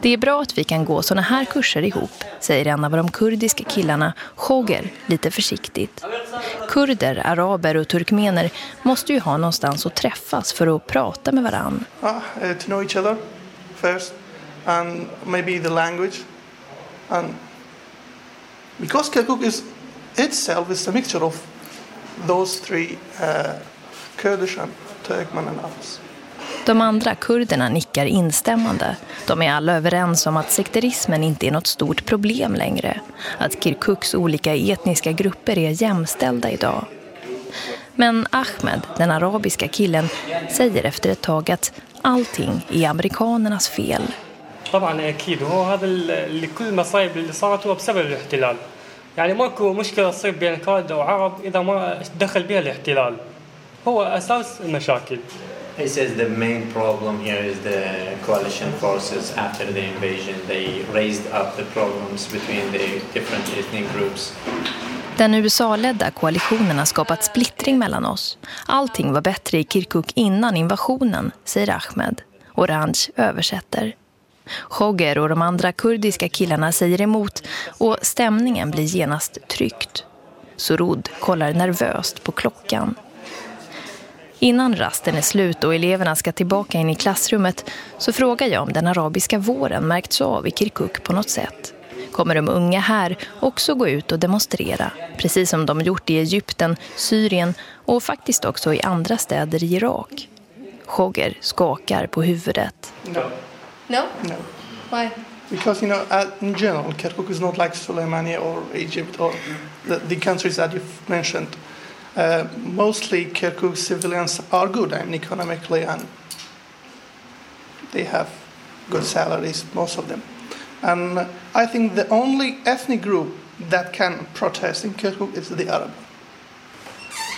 Det är bra att vi kan gå såna här kurser ihop, säger en av de kurdiska killarna, Shoger, lite försiktigt. Kurder, araber och turkmener måste ju ha någonstans att träffas för att prata med varann. Uh, to know each other first and maybe the language and because Kirkuk is itself is a mixture of those three uh, Kurdish and Turkmen and others. De andra kurderna nickar instämmande. De är alla överens om att sekterismen inte är något stort problem längre. Att Kirkuks olika etniska grupper är jämställda idag. Men Ahmed, den arabiska killen, säger efter ett tag att allting är amerikanernas fel. طبعا اكيد وهو هذا اللي كل المصايب اللي صارت هو بسبب الاحتلال يعني ماكو مشكله تصير بين كرد وعرب اذا ما دخل بها الاحتلال هو اساس المشاكل He says the main problem here is the coalition forces after the invasion. They raised up the problems between the different ethnic groups. Den USA-ledda koalitionen har skapat splittring mellan oss. Allting var bättre i Kirkuk innan invasionen, säger Ahmed. Orange översätter. Jogger och de andra kurdiska killarna säger emot och stämningen blir genast tryckt. Sorod kollar nervöst på klockan. Innan rasten är slut och eleverna ska tillbaka in i klassrummet så frågar jag om den arabiska våren märkts av i Kirkuk på något sätt. Kommer de unga här också gå ut och demonstrera, precis som de gjort i Egypten, Syrien och faktiskt också i andra städer i Irak? Hogger skakar på huvudet. No. No? No. Why? Because, you know, in general, Kirkuk is not like Soleimani or Egypt or the, the countries that you've mentioned. Uh, mostly Kirkuk civilians are good mean, economically and they have good salaries, most of them. And I think the only ethnic group that can protest in Kirkuk is the Arab.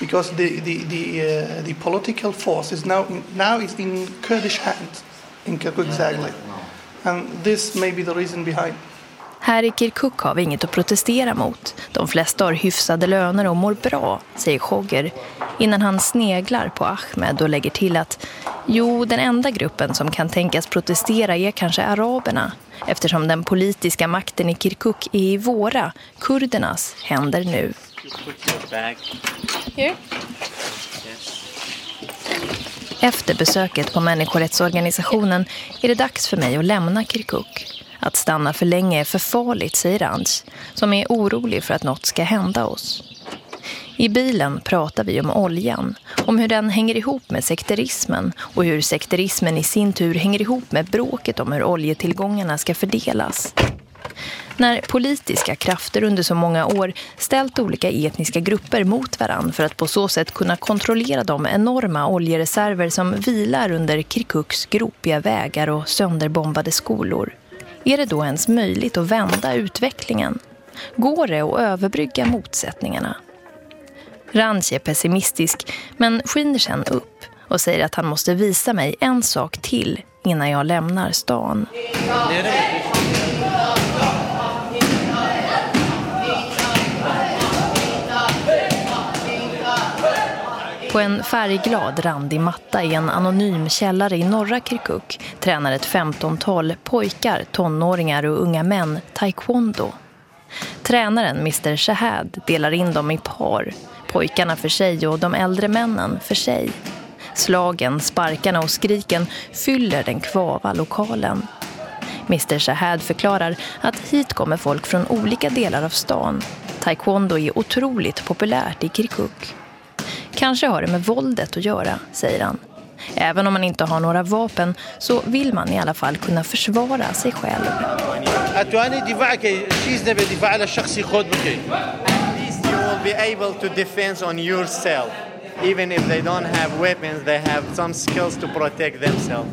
Because the, the, the, uh, the political force is now, now is in Kurdish hands in Kirkuk exactly. And this may be the reason behind. Här i Kirkuk har vi inget att protestera mot. De flesta har hyfsade löner och mår bra, säger Khogger. Innan han sneglar på Ahmed och lägger till att jo, den enda gruppen som kan tänkas protestera är kanske araberna. Eftersom den politiska makten i Kirkuk är i våra, kurdernas, händer nu. Efter besöket på människorättsorganisationen är det dags för mig att lämna Kirkuk. Att stanna för länge är för farligt, säger Rans, som är orolig för att något ska hända oss. I bilen pratar vi om oljan, om hur den hänger ihop med sekterismen och hur sekterismen i sin tur hänger ihop med bråket om hur oljetillgångarna ska fördelas. När politiska krafter under så många år ställt olika etniska grupper mot varann för att på så sätt kunna kontrollera de enorma oljereserver som vilar under Kirkuks gropiga vägar och sönderbombade skolor. Är det då ens möjligt att vända utvecklingen? Går det att överbrygga motsättningarna? Ranch är pessimistisk men skiner sen upp och säger att han måste visa mig en sak till innan jag lämnar stan. På en färgglad randig matta i en anonym källare i norra Kirkuk tränar ett 15-tal pojkar, tonåringar och unga män taekwondo. Tränaren Mr. Shahad delar in dem i par, pojkarna för sig och de äldre männen för sig. Slagen, sparkarna och skriken fyller den kvava lokalen. Mr. Shahad förklarar att hit kommer folk från olika delar av stan. Taekwondo är otroligt populärt i Kirkuk. Kanske har det med våldet att göra, säger han. Även om man inte har några vapen så vill man i alla fall kunna försvara sig själv. You will be able to defend on yourself. Even if they don't have weapons, they have some skills to protect themselves.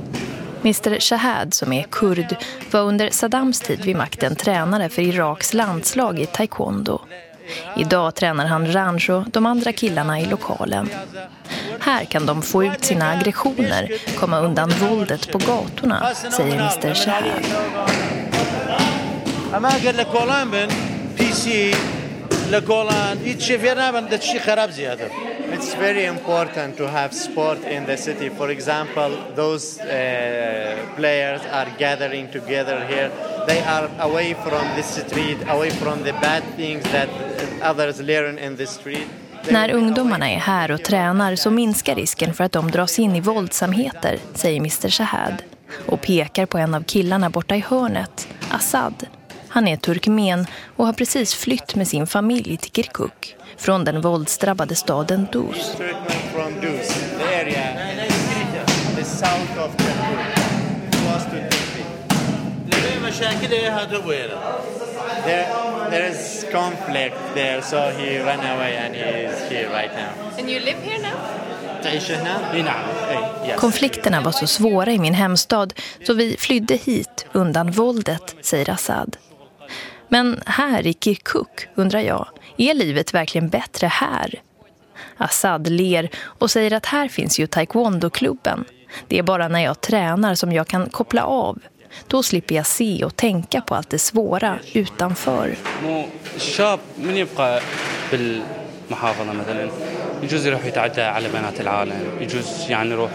Mr. Shahad, som är kurd, var under Saddams tid vid makten tränare för Iraks landslag i taekwondo. Idag tränar han Ranj och de andra killarna i lokalen. Här kan de få ut sina aggressioner, komma undan våldet på gatorna, säger Mr. Shahad. It's very important to have sport in the city. For example, those uh, players are gathering together here. They are away from the street, away from the bad things that others learn in the street. När ungdomarna är här och tränar så minskar risken för att de dras in i våldsamheter, säger Mr. Shahad. Och pekar på en av killarna borta i hörnet, Assad. Han är turkmen och har precis flytt med sin familj till Kirkuk från den våldsdrabbade staden Dus. From Dus, the area, the south of Kirkuk, close to Turkey. There, there is conflict there, so he ran away and he is here right now. And you live here now? تعيش هنا؟ اي نعم. Yes. Konflikterna var så svåra i min hemstad så vi flydde hit undan våldet, säger Assad. Men här i Kirkuk, undrar jag, är livet verkligen bättre här? Assad ler och säger att här finns ju taekwondo-klubben. Det är bara när jag tränar som jag kan koppla av. Då slipper jag se och tänka på allt det svåra utanför. الشاب من يبقى بالمحافظة مثلا يجوز يروح يتعدى على بنات العالم يجوز يعني يروح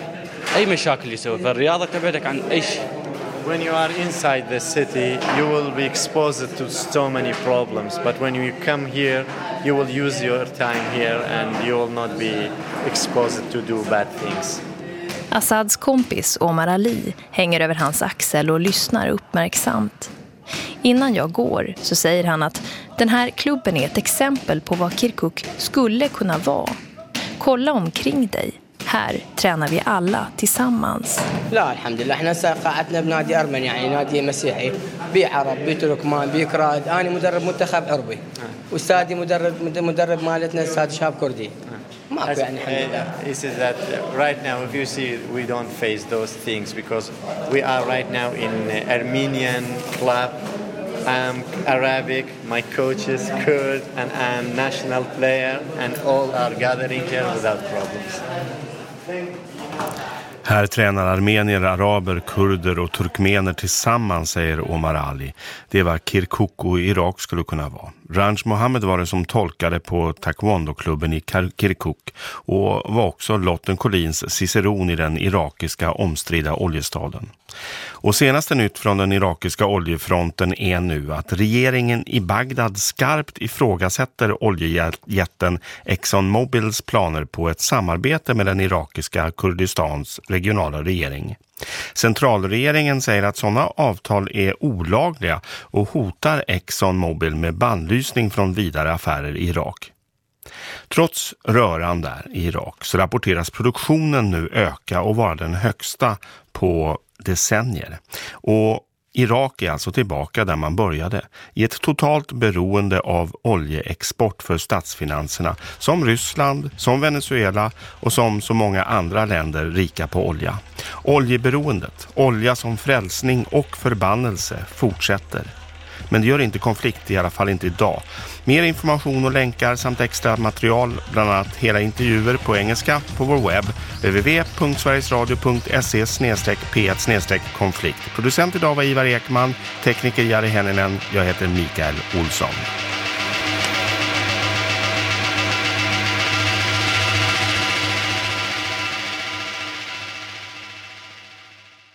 أي مشاكل يسوي فالرياضة تبعدك عن أي شيء When you are inside the city, you will be exposed to so many problems. But when you come here, you will use your time here and you will not be exposed to do bad things. Assads kompis Omar Ali hänger över hans axel och lyssnar uppmärksamt. Innan jag går så säger han att den här klubben är ett exempel på vad Kirkuk skulle kunna vara. Kolla omkring dig. Här tränar vi alla tillsammans. لا الحمد لله احنا هسه قاعدنا بنادي ارمن يعني نادي مسيحي بي عرب بي تركمان بي كراد انا مدرب منتخب عربي واستاذي مدرب مدرب مالتنا استاذ شاب كردي ماكو يعني الحمد لله He says that uh, right now, if you see, we don't face those things because we are right now in uh, Armenian club. I'm Arabic, my coach is Kurd, and I'm national player, and all are gathering here without problems. Här tränar armenier, araber, kurder och turkmener tillsammans, säger Omar Ali. Det är vad Kirkuk och Irak skulle kunna vara. Ranj Mohammed var det som tolkade på taekwondo-klubben i Kirkuk och var också Lotten Collins ciceron i den irakiska omstridda oljestaden. Och senaste nytt från den irakiska oljefronten är nu att regeringen i Bagdad skarpt ifrågasätter oljejätten ExxonMobils planer på ett samarbete med den irakiska Kurdistans regionala regering. Centralregeringen säger att sådana avtal är olagliga och hotar ExxonMobil med bandlysning från vidare affärer i Irak. Trots röran där i Irak så rapporteras produktionen nu öka och vara den högsta på decennier. Och Irak är alltså tillbaka där man började, i ett totalt beroende av oljeexport för statsfinanserna, som Ryssland, som Venezuela och som så många andra länder rika på olja. Oljeberoendet, olja som frälsning och förbannelse fortsätter. Men det gör inte konflikt, i alla fall inte idag. Mer information och länkar samt extra material, bland annat hela intervjuer på engelska på vår webb www.sverigesradio.se p1 konflikt. Producent idag var Ivar Ekman, tekniker Jari Henninen, jag heter Mikael Olsson.